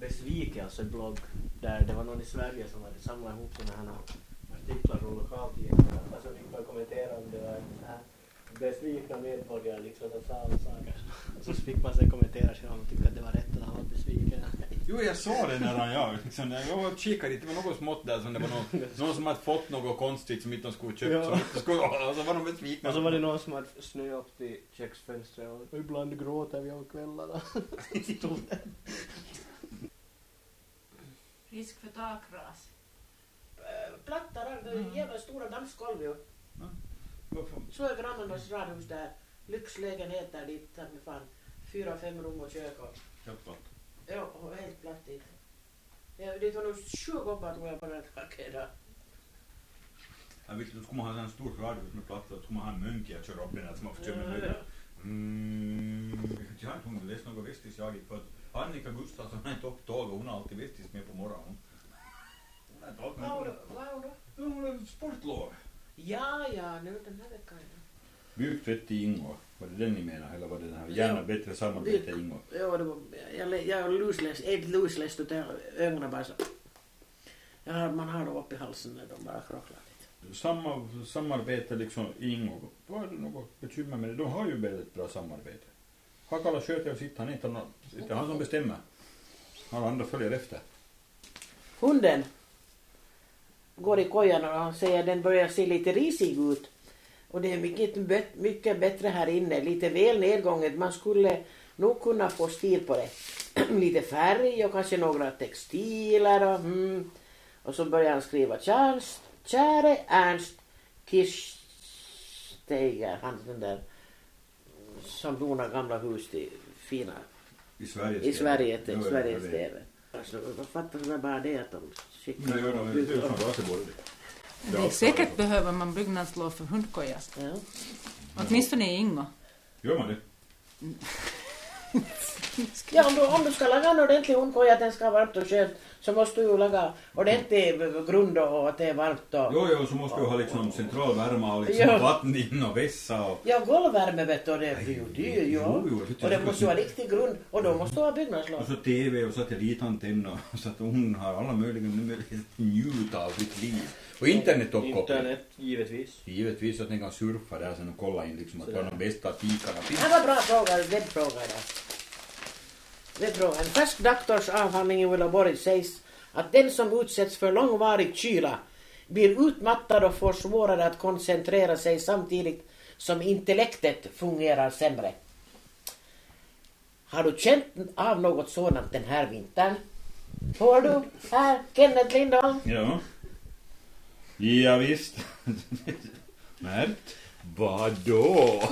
besvikelseblogg där det var någon i Sverige som hade samlat ihop sådana här artiklar från lokaltidningar. Alltså fick man kommentera om det var här besvikna medborgare liksom som sa saker. Så fick man sen kommentera själv om man tyckte att det var rätt att han var besviken. Jo, jag såg det när jag, liksom, när jag var och kikade dit, det var något smått där som det var någon, någon som hade fått något konstigt som inte de skulle köpt, Ja. som inte skulle, och så var de besvikna. Och så var det någon som hade snöat upp till köksfönstret och ibland gråter vi om kvällarna. Det. Risk för takras. Plattar, det är jävla stora dammsgolv ju. Varför? Så är grannarnas radhus där. Lyxlägenheter dit, där med fan fyra, fem rum och kök och, Helt klart. ja, och helt platt dit. Ja, det var nog sju gubbar tror jag på den taket där. Ja, visst, då skulle man ha en stor radhus med platta, då skulle man ha en munk att köra upp den här som man får köra med. Mm, jag har inte hunnit läsa något vestis jag gick på att Annika Gustafsson har inte åkt tåg och hon har alltid vestis med på morgonen. Hon har inte åkt med? Ja, Hon har sportlov. Ja, ja, nu den här veckan. ja. Byggtvätt i Ingo. Var det den ni menar? Eller var det den här gärna Ja. bättre samarbete i Ingo? Ja, det var, jag, jag lusläst, ett lusläst utav ögonen bara så. Jag har, man har dem upp i halsen när de bara krocklar lite. Samma, samarbete liksom i Ingo. Var det något bekymmer med det? De har ju väldigt bra samarbete. Hakala sköter och sitter han inte, han, inte han som bestämmer. Alla andra följer efter. Hunden går i kojan och han säger den börjar se lite risig ut. Och det är mycket, mycket bättre här inne, lite väl nedgånget. Man skulle nog kunna få stil på det. lite färg och kanske några textiler och mm. Och så börjar han skriva Charles, käre Ernst Kirchsteiger, han den där som donar gamla hus till fina I Sverige. i Sverige, i Sveriges. TV. Alltså, vad fattar du bara det att de skickar gör de, det är Raseborg. Det är säkert behöver man byggnadslov för hundkoja. Ja. Åtminstone i Ingo. Gör man det? Ja, om du, om du ska laga en ordentlig hundkoja, att den ska vara varmt och skönt, så måste du ju laga ordentlig grund och att det är varmt och... Jo, jo, så måste du ha liksom central värme och liksom Ja. vatten in och vässa och... Ja, golvvärme vet du, det är ju dyrt ju. Jo, jo, Och det måste ju vara riktig grund, och då måste du ha byggnadslov. Och så TV och satellitantenn och så att hon har alla möjliga möjligheter att njuta av sitt liv. Och internetuppkoppling. Internet, givetvis. Givetvis så att ni kan surfa där sen och kolla in liksom att var de bästa fikarna finns. Det här var bra fråga, webbfråga där. Webbfråga. En färsk doktorsavhandling i Uleåborg sägs att den som utsätts för långvarig kyla blir utmattad och får svårare att koncentrera sig samtidigt som intellektet fungerar sämre. Har du känt av något sådant den här vintern? Får du? Här, Kenneth Lindahl. Ja. Ja, visst. Märkt? Vadå?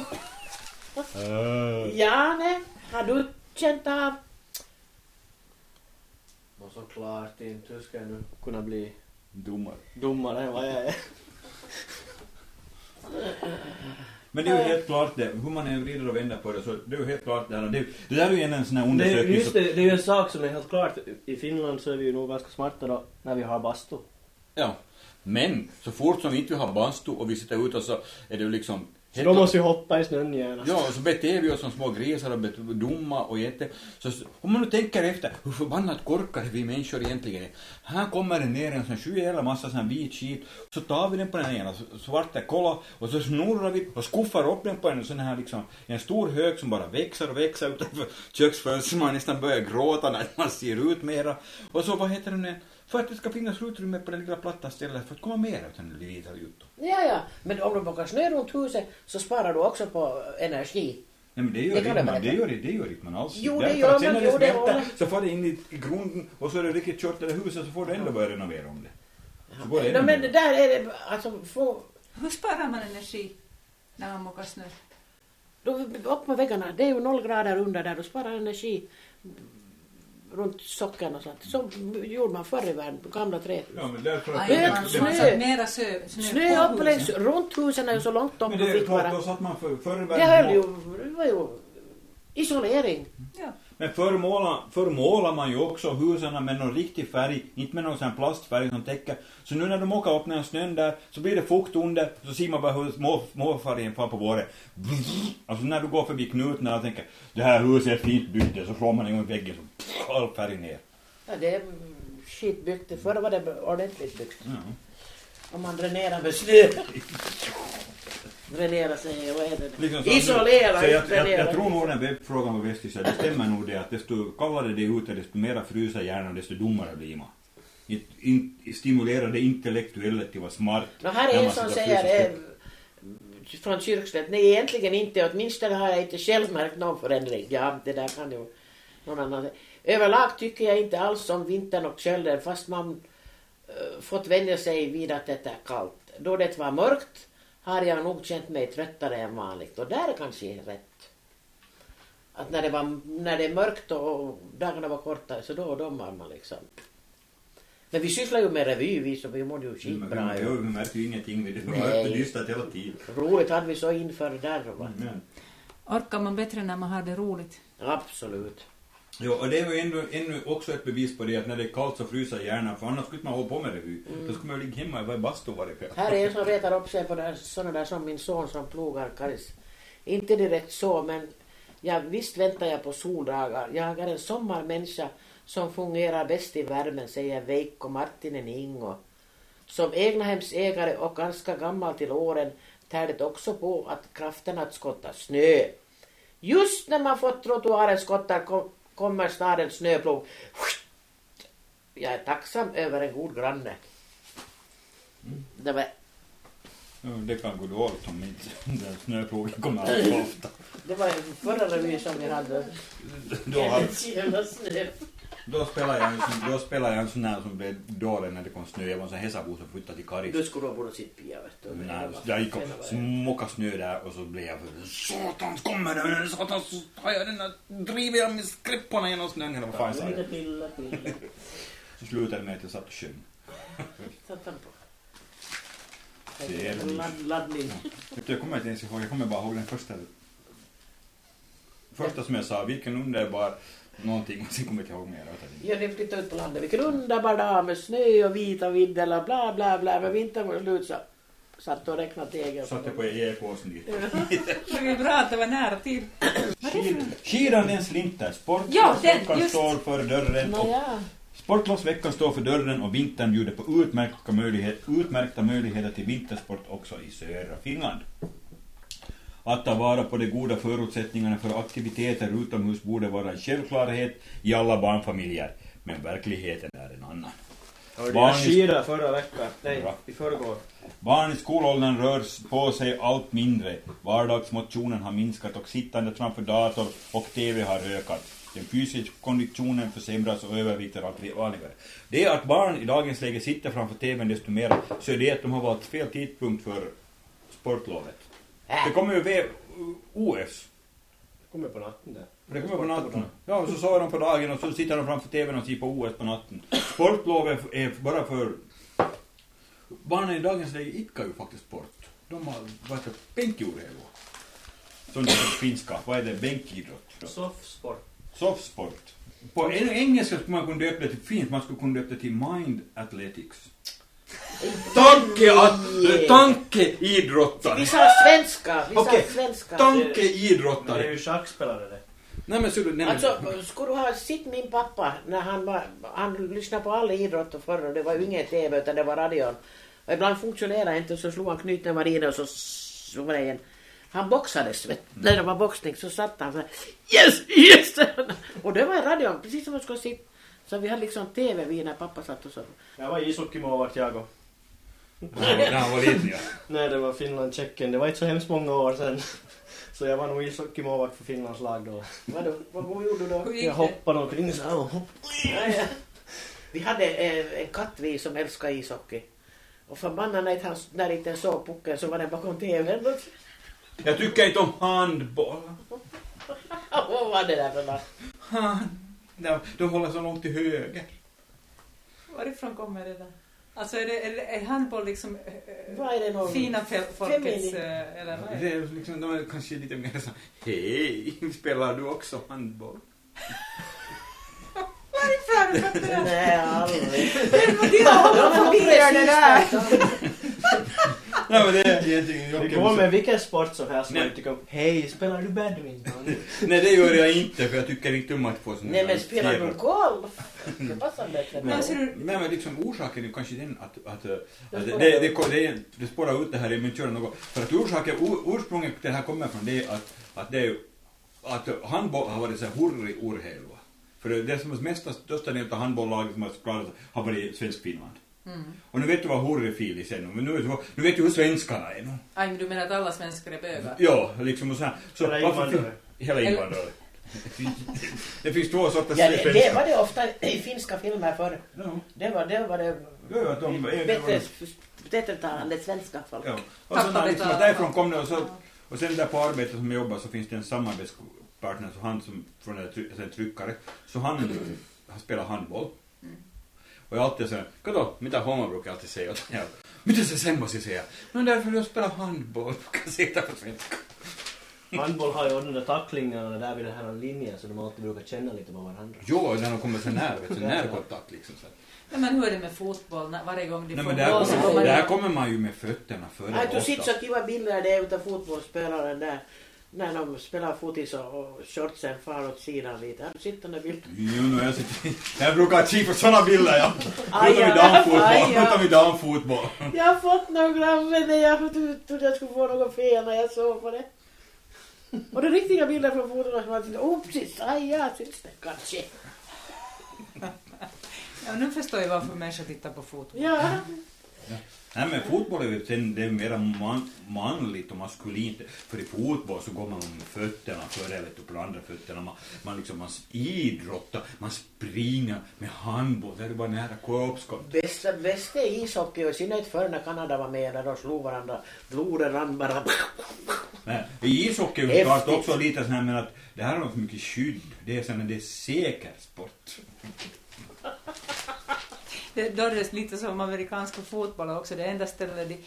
Uh, Ja, nej. Har du känt av? Och såklart inte. Hur ska jag nu kunna bli domare. dummare än vad jag är? Men det är ju helt klart det, hur man än vrider och vänder på det så det är ju helt klart det här. Det, det där är ju en, en sån här Det, undersökning just som- det, det är ju en sak som är helt klart. I Finland så är vi ju nog ganska smarta då, när vi har bastu. Ja. Men så fort som vi inte har bastu och vi sitter ute så är det ju liksom... Så då måste vi hoppa i snön genast. Ja, och så beter vi oss som små grisar och dumma och jätte... Så, om man nu tänker efter, hur förbannat korkade vi människor egentligen är. Här kommer det ner en sån sjuhjäla massa sån vit skit, så tar vi den på den ena svarta kolla och så snurrar vi och skuffar upp den på en sån här liksom, en stor hög som bara växer och växer utanför köksfönstret, man nästan börjar gråta när man ser ut mera. Och så, vad heter det nu? För att det ska finnas utrymme på det lilla platta stället för att komma mer av den vita jutton. Ja, ja. Men om du plockar snö runt huset så sparar du också på energi. Nej men det Det gör jag man, det gör, det gör inte man alls. Jo, det Därför gör att sen man, när jo, det det smälter håller. så får det in i, i grunden och så är det riktigt kört det huset så får du ändå börja renovera om det. Så går det Ja, ännu men det där är det, alltså, få, Hur sparar man energi när man mockar snö? då, upp med väggarna, det är ju noll grader under där, du sparar energi runt sockeln och sånt. Så gjorde man förr i världen, på gamla trähus. Ja men därför att... Hög man, snö. mera snö, snö, Snö på upp längs, runt husen är ju så långt upp Men du det är fick klart, vara. då satt man för, förr i Det världen höll ju, det var ju isolering. Ja. Men förr målar, förr målar man ju också husen med någon riktig färg, inte med någon sån här plastfärg som täcker. Så nu när de åker upp med snön där så blir det fukt under, så ser man bara hur små, småfärgen far på våren. Alltså när du går förbi knuten och tänker det här huset är fint byggt, så slår man igång väggen så all färg ner. Ja, det är skitbyggt. Förr var det ordentligt byggt. Ja. Om man dränerar med snö. Dränera sig, vad heter det? Liksom så- Isolera, så jag, jag, jag tror nog den webbfrågan i sig. Det stämmer nog det att desto kallare det är ute, desto mera fryser hjärnan, desto dummare blir man. In, in, stimulera det intellektuella till att vara smart. No, här är en som säger eh, från Kyrkslätt, nej egentligen inte, åtminstone har jag inte själv märkt någon förändring. Ja, det där kan ju någon annan. Överlag tycker jag inte alls om vintern och kölden fast man eh, fått vänja sig vid att det är kallt. Då det var mörkt har jag nog känt mig tröttare än vanligt och där är kanske rätt. Att när det, var, när det är mörkt och dagarna var kortare så då, då var man liksom. Men vi sysslar ju med revy vi så vi mådde ju Men skitbra. vi, ju. vi märkte ju ingenting, det var och dystert hela tiden. Roligt hade vi så inför där. Va? Men, Orkar man bättre när man har det roligt? Absolut. Jo, och det är ju ännu, ännu också ett bevis på det att när det är kallt så fryser hjärnan, för annars skulle man hålla på med revy. Då skulle man ju ligga hemma i bastu varje kväll. Här är en som retar upp sig på där, såna där som min son som plogar Karis. Inte direkt så, men ja, visst väntar jag på soldagar. Jag är en sommarmänniska som fungerar bäst i värmen, säger Veikko Martinen Ingo. Som egnahemsägare och ganska gammal till åren tär det också på att kraften att skotta snö. Just när man fått trottoaren skottad kom, kommer stadens snöplog. Jag är tacksam över en god granne. Det var, Ja, det kan gå dåligt om inte den snöplogen kommer allt för ofta. det var en förra revy som vi hade. Då, hade, Jävla. Då, spelade jag en, sån- då spelade jag en sån här som blev dålig när det kom snö. Jag var en sån Hesabo som flyttade till Karis. Du skulle ha borde sitta pia vet du. Nej, jag gick och smockade snö där och så blev jag för Satans kommer den! Satans så tar jag den där, driver jag med skräpporna genom snön eller vad fan jag sa. Så slutade det med att jag satt och sjöng. Satt han på. Laddning. Jag kommer inte ens ihåg, jag kommer bara ihåg den första. Första som jag sa, vilken underbar någonting och sen kommer jag inte ihåg mer. Ja, ni flyttade ut på landet. Vilken underbar dag med snö och vita vidder och bla bla bla. Men vintern var slut så satt och räknade tegel. Satt jag på e-påsen dit. Det är bra att det var nära tid. Skid- Skidandens vinter. Ja, Sportlovsveckan den, just. står för dörren. Och. Sportlovsveckan står för dörren och vintern bjuder på utmärkta, möjlighet, utmärkta möjligheter till vintersport också i södra Finland. Att ta vara på de goda förutsättningarna för aktiviteter utomhus borde vara en självklarhet i alla barnfamiljer. Men verkligheten är en annan. Hörde Barn jag skidor förra veckan? Nej, Bra. i förrgår. Barn i skolåldern rör på sig allt mindre. Vardagsmotionen har minskat och sittandet framför dator och TV har ökat. Den fysiska konditionen försämras och övervikt är allt vanligare. Det är att barn i dagens läge sitter framför TVn desto mer, så är det att de har valt fel tidpunkt för sportlovet. Det kommer ju V- OS. Kommer på natten där. Det kommer på natten. Ja, och så sover de på dagen och så sitter de framför TVn och ser på OS på natten. Sportlovet är bara för... Barnen i dagens läge idkar ju faktiskt sport. De har, vad heter det, det heter på finska. Vad är det? Bänkidrott. Soffsport. Softsport. På en- engelska skulle man kunna döpa det till fint, man skulle kunna döpa det till Mind Athletics. Tanke att... Tankeidrottare! Vi sa svenska. Vi sa Okej. svenska. Det är ju schackspelare det. Nej men du, nej, men, Alltså, skulle du ha sett min pappa när han var, han lyssnade på alla idrotter förr och det var ju ingen TV utan det var radion. Och ibland funktionerade inte så slog han knytnävar och så, så var det en. Han boxades, vet du. När det var boxning så satt han så här, yes, yes! Och det var i radion, precis som man skulle sitta. Så vi hade liksom TV vi när pappa satt och så. Jag var ishockeymålvakt jag och. När han var liten ja. Nej, det var Finland-Tjeckien. Det var inte så hemskt många år sedan. Så jag var nog ishockeymålvakt för Finlands lag då. Vadå, vad, gjorde du då? Jag hoppade omkring så här. Ja, ja. Vi hade eh, en katt vi som älskade ishockey. Och förbannat när han när inte såg pucken så var den bakom TVn. Jag tycker inte om handboll. Vad var det där för något? Han, de, de håller så långt till höger. Varifrån kommer det där? Alltså är, det, är, det, är handboll liksom är någon... fina folkets... Eh, Eller vad är Det det? är liksom, de är kanske lite mer så hej, spelar du också handboll? Där? Nej, aldrig. Det var dina hållpapper det där! Nej men det är egentligen Det Jocke går med vilken sport som helst. Nej. Man tycker om, hej, spelar du badminton? Nej det gör jag inte för jag tycker inte om att få sån Nej men spelar du golf? Det passar bättre. Men ser du, Nej men liksom orsaken är kanske den att, att, att Det det, spårar det, ut. det, det, spårar ut det här i något. För att orsaken, or- ursprunget till det här kommer från det att, att det är ju- att handboll har varit så här hurrig urheilu. För det, det som är mesta, största delen av handbollslaget som har klarat har varit svensk Finland. Och nu vet du vad hurrig är nu, men nu, nu vet du hur svenskarna är nu. aj men du menar att alla svenskar är bögar? Ja, liksom och så här. Så Hela invandrare. Hela invandrare. Det finns två sorters Ja, det, det svenskar. var det ofta i finska filmer förr. Ja, Det var det, var det ja, de, bättre, bättre talande svenska folk. Ja. Och sen Tappade liksom, därifrån kom det och så, och sen där på arbetet som jag jobbar så finns det en samarbetspartner, så han som, från en, try, en tryckare, så han har spelat handboll. Och jag alltid säger, kato, mitä homma brukar jag alltid säga åt honom. Mitä se semmoisia säger? No därför jag spelar handboll, brukar säga på svenska. Handboll har ju de där tacklingarna där vid den här linjen så de alltid brukar känna lite på varandra. Jo, när de kommer så nära, vet du, närkontakt liksom. Så. Ja, men hur är det med fotboll? När, varje gång de får men där boll så kommer, kommer där kommer man ju med fötterna före Nej, du sitter så kiva bilder där utav fotbollsspelaren där. När de spelar fotis och, och shortsen far åt sidan lite. Har du sett den där bilden? Jo, no, jag, sitter, jag brukar se på såna bilder, ja. Utom i ja. damfotboll. Aj, ja. Utom i damfotboll. Jag har fått några men jag trodde jag skulle få något fel när jag såg på det. Och det är riktiga bilder från fotbollen som man tänkte, oh precis, aj ja, syns det kanske. Ja, nu förstår jag varför människor tittar på fotboll. Ja, Nej men fotboll är ju sen, det är mer man, manligt och maskulint. För i fotboll så går man med fötterna före vet du, på andra fötterna. Man, man liksom man idrottar, man springer med handboll. Där är det bara nära kroppskontakt. bästa, bästa ishockey och i synnerhet förr när Kanada var med när de slog varandra. Blodet rann bara. Men i ishockey är det också lite sån här men att det här har något mycket skydd. Det är sån det är säker sport. Det, då är det lite som amerikanska fotboll också. Det enda stället de,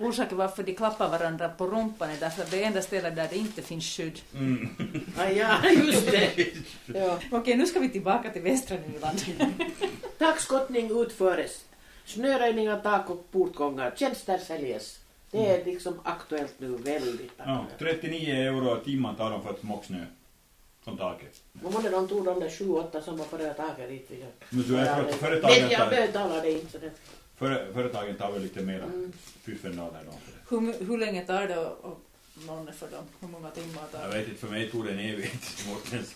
orsaken varför de klappar varandra på rumpan är därför att det är enda stället där det inte finns skydd. Mm. Aj ja, just det. Ja. Okej, nu ska vi tillbaka till västra Nyland. Takskottning utföres. Snöröjning av tak och portgångar. Tjänster säljes. Det är liksom aktuellt nu, väldigt Ja, aktuellt. 39 euro timmen tar de för att mocka Från taket. Vad var det de tog de där sju, åtta som var före taket dit? Men så är för, företagen, Men jag tar, betalar det inte. det- före, företagen tar väl lite mera Mm. då. för det. Hur, hur länge tar det att någon för dem? Hur många timmar tar Jag det? vet inte, för mig tog det en evighet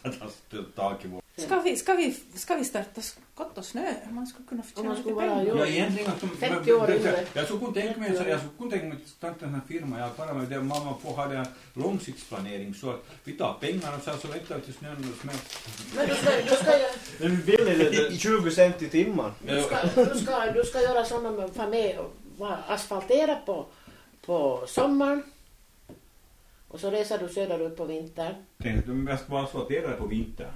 satt han stött tak i vår. Ska vi, ska, vi, ska vi starta skott och snö? Man skulle kunna Om tjäna man lite pengar. Ja, egentligen som, 50 år yngre. Jag skulle kunna tänka mig, så- jag skulle kunna tänka mig att starta en sån här firma. Jag bara med det, man man får ha den här långsiktsplanering så att vi tar pengar och så, så väntar vi till snön och smälter. Men du ska, du ska, göra- billigt är det? 20 cent i timmen. du ska, du ska, du ska göra sådana med få med och asfaltera på, på sommaren. Och så reser du söderut på vintern. Tänk, de mest bara asfaltera på vintern.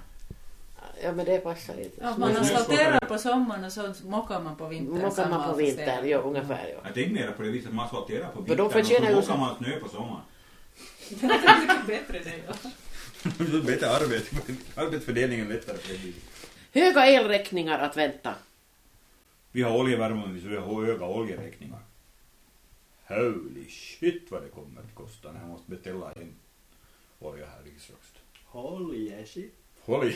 Ja men det passar inte. Ja, man asfalterar på sommaren och så mockar man på vintern. Mockar man på vintern, ja ungefär ja. Jag tänkte mera på det viset att man asfalterar på För vintern och förtjänar ju så åker man snö på sommaren. Det är mycket bättre det. Ja. Det är bättre arbete. Arbetsfördelningen är lättare. Höga elräkningar att vänta. Vi har oljevärme så vi har höga oljeräkningar. Holy shit vad det kommer att kosta när jag måste beställa en olja här i Israel. Holy shit. Holy.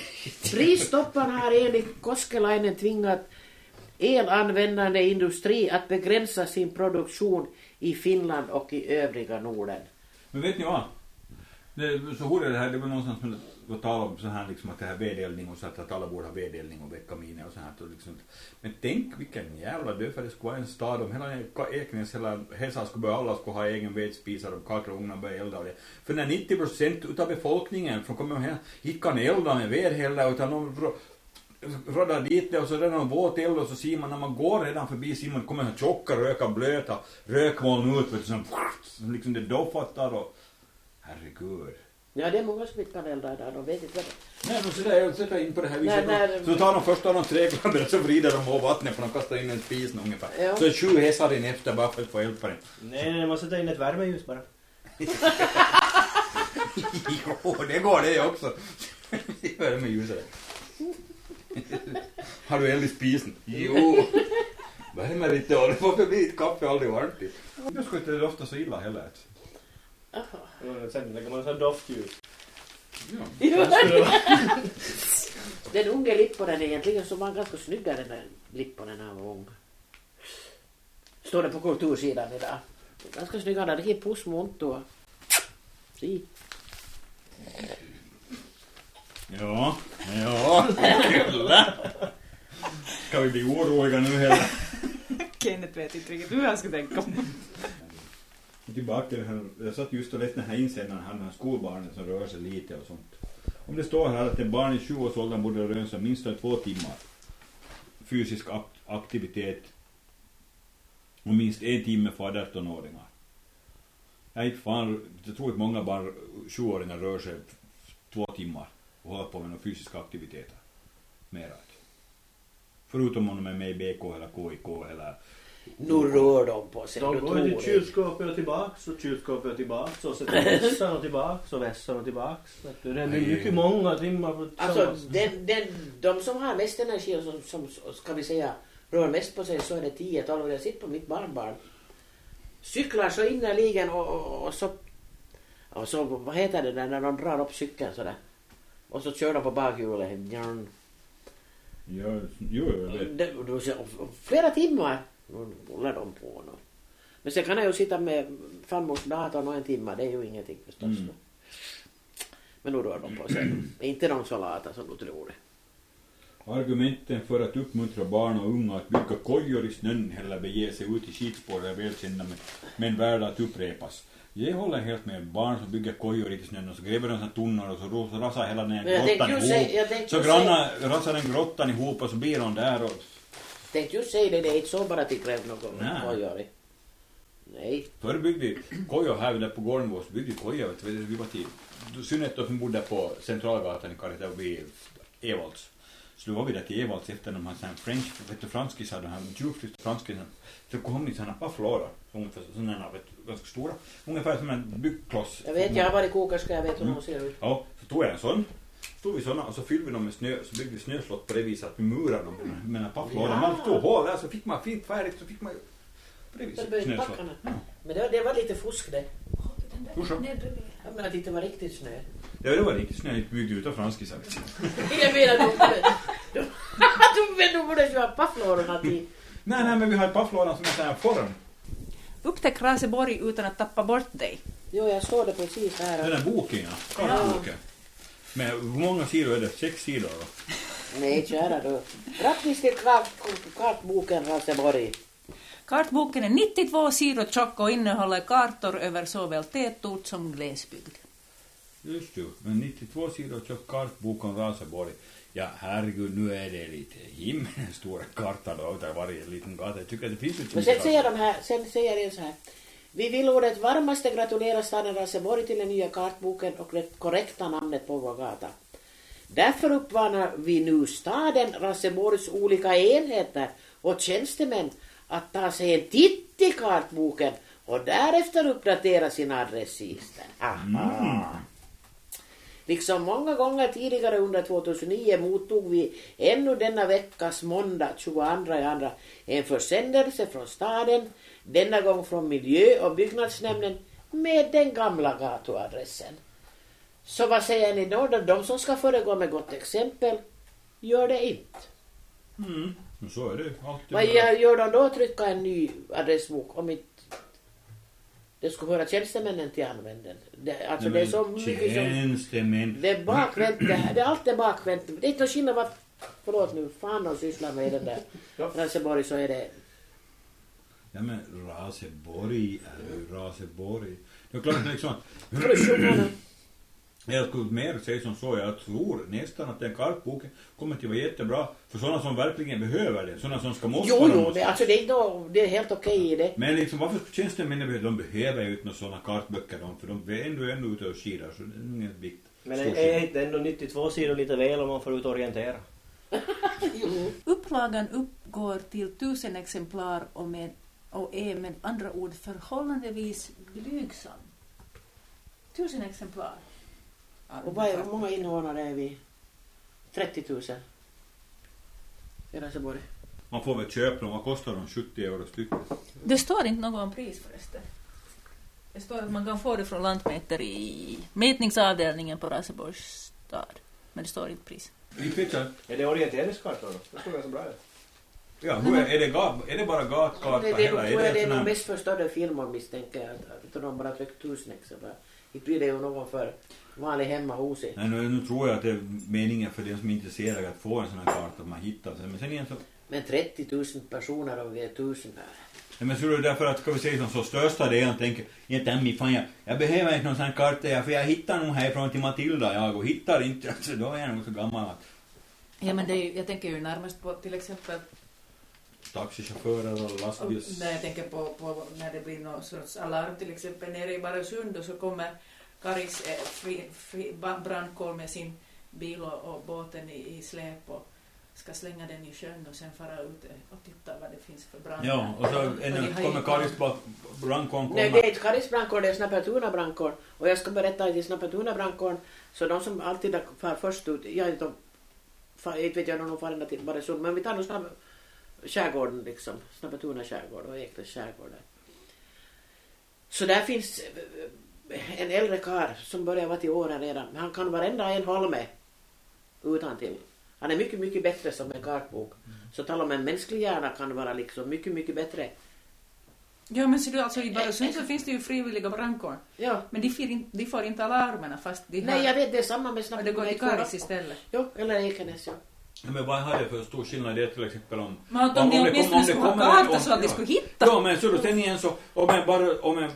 Pristopparna har enligt Koskelainen tvingat elanvändande industri att begränsa sin produktion i Finland och i övriga Norden. Men vet ni vad? Det, så hörde är det här, det var någonstans som var tal om så här liksom att det här vedeldning och så att, att alla borde ha vedeldning och väckaminer och så här. Och liksom. Men tänk vilken jävla död det skulle vara en stad om hela Ekenäs hela Hesa skulle börja, alla skulle ha egen vedspisar och kakelugnar börja elda och det. För när 90 procent utav befolkningen från kommer här, inte kan elda med ved heller utan de ro- råddar dit det och så är det våt eld och så ser man när man går redan förbi ser man kommer tjocka röka blöta rökmoln ut vet du som, som liksom det doftar och herregud. Ja, det är många som inte kan elda idag, de vet inte vad det Nej, men så där, jag sätter in på det här viset. Nej, nej, så tar de först av de träklammer så vrider de av vattnet för de kastar in en spis ungefär. Ja. Så sju hästar in efter bara för att få eld på den. Nej, nej, man sätter in ett värmeljus bara. jo, det går det också. Värme ljuset. Har du eld i spisen? Jo. Värmer lite och varför blir ett kaffe aldrig varmt? Jag skulle inte dofta så illa heller. Jaha. Sen lägger man så här doftljus. Ja. Den unge Lipponen egentligen så var han ganska snyggare den där Lipponen när han var ung. Står det på kultursidan idag. Ganska snygg, han hade riktigt pussmunt och... Si. Ja, ja, kyllä. Ska vi bli oroliga nu heller? Kenneth vet inte riktigt hur han ska tänka. Tillbaka till här, jag satt just och läste den här insändaren här med skolbarnen som rör sig lite och sånt. Om det står här att ett barn i 20-årsåldern borde röra sig minst två timmar fysisk aktivitet och minst en timme för 18-åringar. Jag, inte fan, jag tror att många barn, 20-åringar rör sig två timmar och håller på med några fysiska aktiviteter. Mera. Förutom om de är med i BK eller KIK eller nu rör de på sig. De går ju till kylskåpet och tillbaks och kylskåpet och tillbaks och sätter vässan och tillbaks och vässan och tillbaks. Det är mycket många timmar på Alltså, den, den, de som har mest energi och som, som, ska vi säga, rör mest på sig så är det 10-12 år. Jag sitter på mitt barnbarn. Cyklar så innerligen och, och, och så... Och så, vad heter det där när de drar upp cykeln sådär? Och så kör de på bakhjulet. Ja, jo, jag vet. Flera timmar håller de på. nu. Men sen kan jag ju sitta med farmors datorn och en timme. Det är ju ingenting förstås. Mm. Men nu rör de på sig. Är inte de så lata som du tror. Argumenten för att uppmuntra barn och unga att bygga kojor i snön eller bege sig ut i skidspår är välkända men, men värda att upprepas. Jag håller helt med. Barn som bygger kojor i snön och så gräver de såna tunnor och så så rasar hela den grottan ihop. Så grannar rasar den grottan ihop och så blir de där och Tänkte just säga det, det är inte så bara att Nej. vad gör det? Nej. Förr byggde vi kojor här där på så byggde kojor. Vet du, vi var till synnerhet då som bodde på Centralgatan i och vid Evalds. Så då var vi där till Evalds efter de här här french, vet du, franskisar, de här djupfrysta franskisarna. Så kom såna pafflådor, ungefär sådana vet du, ganska stora. Ungefär som en byggkloss. Jag vet, jag har varit kokerska, jag vet hur de ser ut. Ja, så tog jag en sån. Tog vi såna och så fyllde vi dem med snö, så byggde vi snöslott på det viset att vi murade dem med den här pafflådan. Man stod hål där så fick man fint färdigt så fick man på det viset snöslott. backarna. Men det, var- det var lite fusk det. Då. Jag menar att det inte var riktigt snö. Ja, det var riktigt snö. Jag byggde utav franskisar. vet du. Jag menar de. De, de, de borde ju ha pafflådorna till... Nej, nej, men vi har ju pafflådan som är sån här form. Upptäck Raseborg utan att tappa bort dig. Jo, jag såg det precis här. Den där boken, ja. Kartboken. Men hur många sidor är det? Sex sidor då? Nej, kära du. Till kart, kartboken Raseborg. Kartboken är 92 sidor tjock och innehåller kartor över såväl tätort som glesbygd. Just ju. Men 92 sidor tjock kartbok om Raseborg. Ja, herregud, nu är det lite himmelens stora karta då utav varje liten gata. Jag tycker att det finns så Men sen säger de här, sen säger de så här. Vi vill å det varmaste gratulera staden Raseborg till den nya kartboken och det korrekta namnet på vår gata. Därför uppmanar vi nu staden Raseborgs olika enheter och tjänstemän att ta sig en titt i kartboken och därefter uppdatera sina adressregister. Aha. Liksom många gånger tidigare under 2009 mottog vi ännu denna veckas måndag 22 i andra en försändelse från staden, denna gång från miljö och byggnadsnämnden med den gamla gatuadressen. Så vad säger ni då? De som ska föregå med gott exempel gör det inte. Mm. Så är det alltid. Vad gör gör de då? Trycka en ny adressbok om inte det skulle höra tjänstemännen till användningen. Det, alltså det är så mycket som... Tjänstemän. Det är bakvänt det här. Det är alltid bakvänt. Det är inte någon skillnad vad... Förlåt nu, fan de sysslar med den där Raseborg så är det... Ja men Raseborg är ju Raseborg. Det är klart liksom? Jag skulle mer säga som så, jag tror nästan att den kartboken kommer att vara jättebra för sådana som verkligen behöver det, sådana som ska måste Jo, jo, det, alltså det är, inte, det är helt okej i det. Men liksom varför tjänstemännen behöva, de behöver ju inte några sådana kartböcker de, för de är ändå ändå ute och skidar så det är inget vikt. Men är inte ändå 92 sidor lite väl om man får ut och orientera? Jo. Upplagan uppgår till tusen exemplar och, med, och är med andra ord förhållandevis blygsam. Tusen exemplar. Och vad är, hur många invånare är vi? 30 000. I Raseborg. Man får väl köpa dem, vad kostar de? 70 euro stycket? Det står inte något om pris förresten. Det står att man kan få det från Lantmäteri i mätningsavdelningen på Raseborgs stad. Men det står inte pris. Är det orienteringskartor då? Det skulle vara så bra ut. Ja, hur är, är, det är det bara gatkarta Det, det, hela? tror jag det är nog mest för större firmor misstänker jag. Att att de bara tryckt tusen exemplar. Inte blir det ju någon för vanlig hemmahus. i. Nej, nu, nu tror jag att det är meningen för den som är intresserad att få en sån här karta att man hittar sen. Men sen igen så... Men 30 000 personer och vi är tusen där. Nej, men så är det därför att, ska vi säga som så, största delen tänker, ja Tammy, fan jag, jag behöver inte någon sån här karta för jag hittar nog härifrån till Matilda jag och hittar inte, alltså då är jag nog så gammal att Ja men det är, jag tänker ju närmast på till exempel och Och lastbils... när jag tänker på, på när det blir någon sorts alarm till exempel nere i Barösund och så kommer Karis eh, fri, fri, brandkår med sin bil och, och båten i, i släp och ska slänga den i sjön och sen fara ut eh, och titta vad det finns för brand. Ja, och så de ju- kommer Karis bak, brandkåren Nej, det är inte Karis brandkår, det är Snappatuna brandkår. Och jag ska berätta att i Snappatuna brandkåren, så de som alltid far först ut, jag vet inte, far, inte vet jag om de far ända till Baresund, men vi tar nog snabb, skärgården liksom, Snappatuna skärgård och Ekles skärgård där. Så där finns eh, en äldre karl som börjar vara till åren redan, men han kan varenda en holme utan till. Han är mycket, mycket bättre som en kartbok. Så tala om en mänsklig hjärna kan vara liksom mycket, mycket bättre. Ja men ser du alltså i Barösund så finns det ju frivilliga brandkår. Ja, Men de får inte, de får inte alarmerna fast de har... Nej, jag vet, det är samma med och snabbt. det går till Karis istället. Jo, eller Ekenäs, ja. Men vad har det för stor skillnad det till exempel om... Men att om de det kom- åtminstone skulle ha kommer karta om- så att de skulle hitta. Ja, men så då sen igen så, om en, bara, om en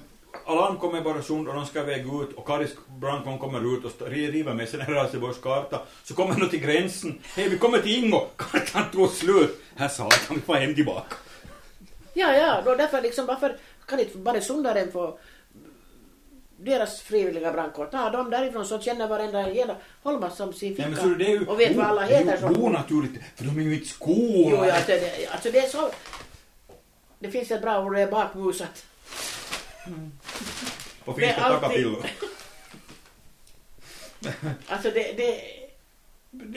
alarm kommer bara sund och de ska iväg ut och Karis brandkåren kommer ut och river med sin Raseborgs karta så kommer de till gränsen. Hej, vi kommer till Ingo. Kartan tog slut. Här satan, vi får hem tillbaka. Ja, ja, då därför liksom, varför kan inte bara sundaren få deras frivilliga brandkår, ta dem därifrån så känner varenda hela Holma som sin Nej, men ficka så det är ju och vet vad alla det är heter. ju onaturligt, för de är ju inte Jo, skolor. ja, alltså, det, alltså det är så... Det finns ett bra ord, det är bakmusat. Och det finns det takapillor. Alltså det... det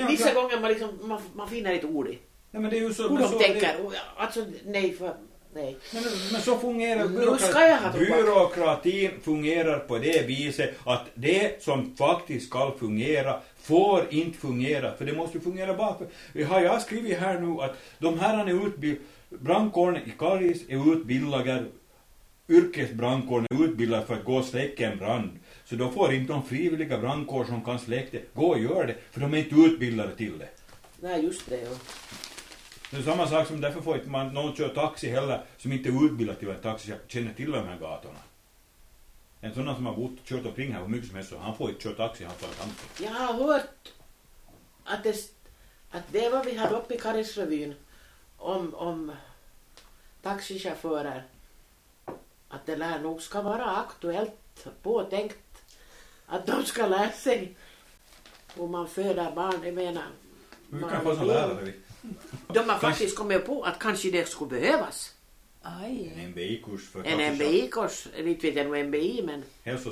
vissa gånger man, liksom, man, man finner ett ord i. Nej, men det är ju så... Hur de så tänker. Och, Alltså nej, för... Nej. Men, men så fungerar tobak. byråkratin fungerar på det viset att det som faktiskt ska fungera får inte fungera, för det måste ju fungera. Vi har jag skrivit här nu att de här är utbildade, brandkåren i Karis är utbildade, yrkesbrandkåren är utbildad för att gå och släcka en brand. Så då får inte de frivilliga brandkår som kan släcka det gå och göra det, för de är inte utbildade till det. Nej, just det. Ja. Det är samma sak som därför får inte man någon köra taxi heller som inte är utbildad till att taxi känner till de här gatorna. En sån som har bott och kört omkring här hur mycket som helst han får inte köra taxi, han får ett. Jag har hört att det, att det var vi hade uppe i Karisrevyn om, om taxichaufförer. Att det lär nog ska vara aktuellt påtänkt att de ska lära sig hur man föder barn. Jag menar, Hur man kan få som lärare? De har faktiskt kommit på att kanske det skulle behövas. Aj. En MBI-kurs för En MBI-kurs, inte vet jag nog MBI, men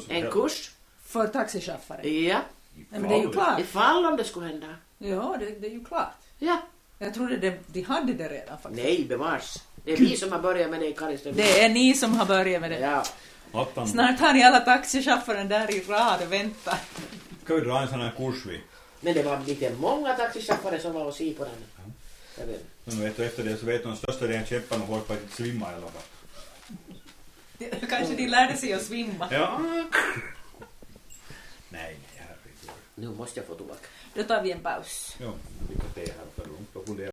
en kurs. För taxichaufförer. Ja, Nej, men det är ju klart. ifall om det skulle hända. Ja, det, det är ju klart. Ja. Jag trodde de, de hade det redan faktiskt. Nej, bevars. Det är vi som har börjat med det i Karisrevyn. Det är ni som har börjat med det. Ja. Attan, Snart har ni alla taxichaufförer där i rad och väntar. ska vi dra en sån här kurs vi? Men det var lite många taxichaufförer som var och si på den. Jag vet. Men vet du, efter det så vet de största delen kämparna hårt på att svimma i alla fall. Kanske de lärde sig att svimma. Ja. Nej, herregud. Nu måste jag få tobak. Då tar vi en paus. Ja, vilka te här för långt och fundera.